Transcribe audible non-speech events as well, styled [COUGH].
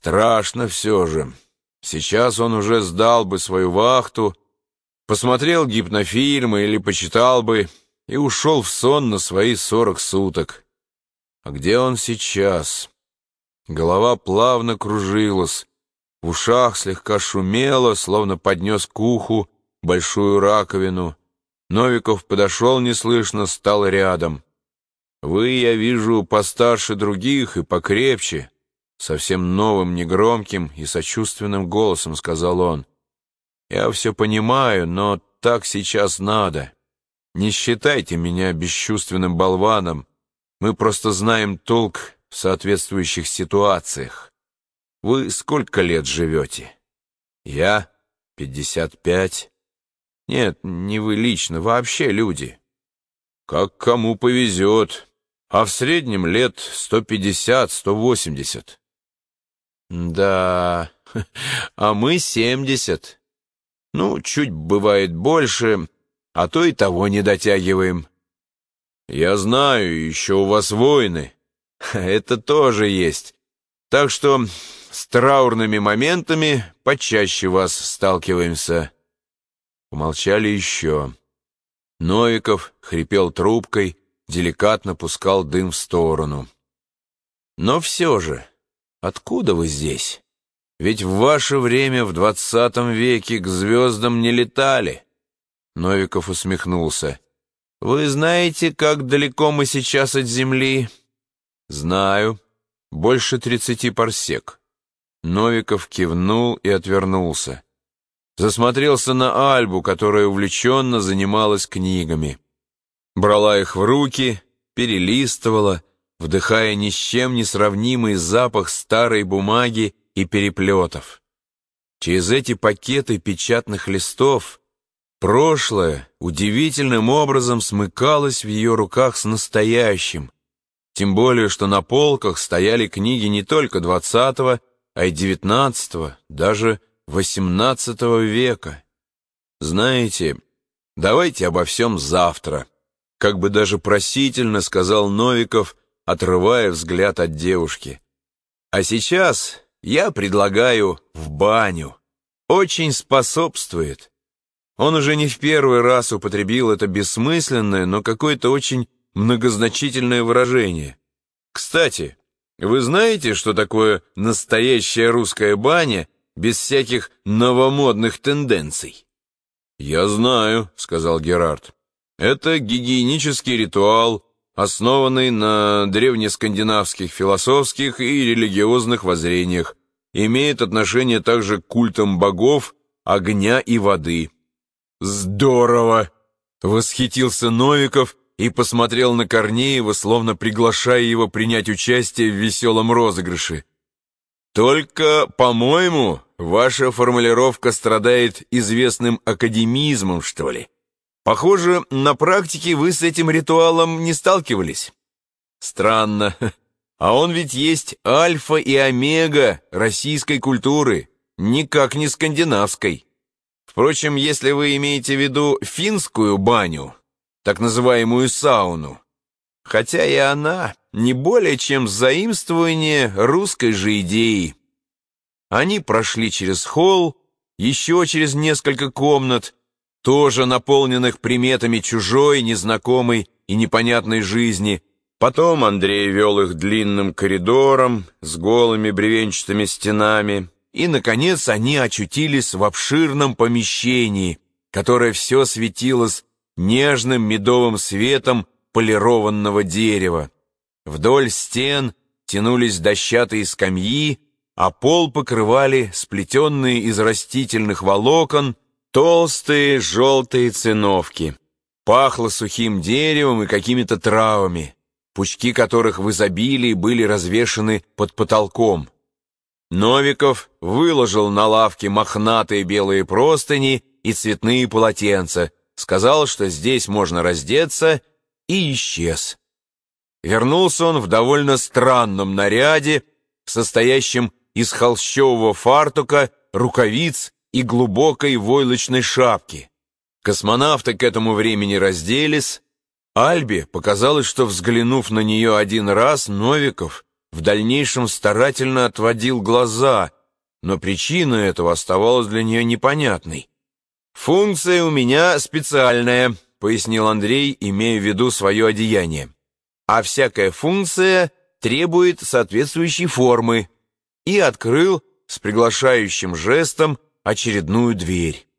Страшно все же. Сейчас он уже сдал бы свою вахту, посмотрел гипнофильмы или почитал бы и ушел в сон на свои сорок суток. А где он сейчас? Голова плавно кружилась, в ушах слегка шумело, словно поднес к уху большую раковину. Новиков подошел неслышно, стал рядом. «Вы, я вижу, постарше других и покрепче», совсем новым, негромким и сочувственным голосом сказал он. «Я все понимаю, но так сейчас надо. Не считайте меня бесчувственным болваном. Мы просто знаем толк в соответствующих ситуациях. Вы сколько лет живете? Я пятьдесят пять. Нет, не вы лично, вообще люди. Как кому повезет, а в среднем лет сто пятьдесят, сто восемьдесят. Да, [LAUGHS] а мы семьдесят. Ну, чуть бывает больше, а то и того не дотягиваем. Я знаю, еще у вас войны. [LAUGHS] Это тоже есть. Так что с траурными моментами почаще вас сталкиваемся. Помолчали еще. Новиков хрипел трубкой, деликатно пускал дым в сторону. Но все же, откуда вы здесь? Ведь в ваше время, в двадцатом веке, к звездам не летали. Новиков усмехнулся. Вы знаете, как далеко мы сейчас от Земли? Знаю. Больше тридцати парсек. Новиков кивнул и отвернулся. Засмотрелся на Альбу, которая увлеченно занималась книгами. Брала их в руки, перелистывала, вдыхая ни с чем не сравнимый запах старой бумаги и переплетов. Через эти пакеты печатных листов прошлое удивительным образом смыкалось в ее руках с настоящим, тем более, что на полках стояли книги не только двадцатого, а и девятнадцатого, даже XVIII века. Знаете, давайте обо всем завтра, как бы даже просительно сказал Новиков, отрывая взгляд от девушки. А сейчас я предлагаю в баню. Очень способствует. Он уже не в первый раз употребил это бессмысленное, но какое-то очень многозначительное выражение. Кстати, вы знаете, что такое настоящая русская баня без всяких новомодных тенденций? «Я знаю», — сказал Герард. «Это гигиенический ритуал, основанный на древнескандинавских философских и религиозных воззрениях, имеет отношение также к культам богов, огня и воды». «Здорово!» — восхитился Новиков и посмотрел на Корнеева, словно приглашая его принять участие в веселом розыгрыше. «Только, по-моему, ваша формулировка страдает известным академизмом, что ли. Похоже, на практике вы с этим ритуалом не сталкивались. Странно. А он ведь есть альфа и омега российской культуры, никак не скандинавской. Впрочем, если вы имеете в виду финскую баню, так называемую сауну. Хотя и она не более чем заимствование русской же идеи. Они прошли через холл, еще через несколько комнат, тоже наполненных приметами чужой, незнакомой и непонятной жизни. Потом Андрей вел их длинным коридором с голыми бревенчатыми стенами, и, наконец, они очутились в обширном помещении, которое все светилось нежным медовым светом полированного дерева. Вдоль стен тянулись дощатые скамьи, а пол покрывали сплетенные из растительных волокон толстые желтые циновки. Пахло сухим деревом и какими-то травами, пучки которых в изобилии были развешаны под потолком. Новиков выложил на лавке мохнатые белые простыни и цветные полотенца, сказал, что здесь можно раздеться, и исчез. Вернулся он в довольно странном наряде, состоящем из холщового фартука, рукавиц и глубокой войлочной шапки. Космонавты к этому времени разделись. Альбе показалось, что, взглянув на нее один раз, Новиков в дальнейшем старательно отводил глаза, но причина этого оставалась для нее непонятной. «Функция у меня специальная», — пояснил Андрей, имея в виду свое одеяние. «А всякая функция требует соответствующей формы» и открыл с приглашающим жестом очередную дверь.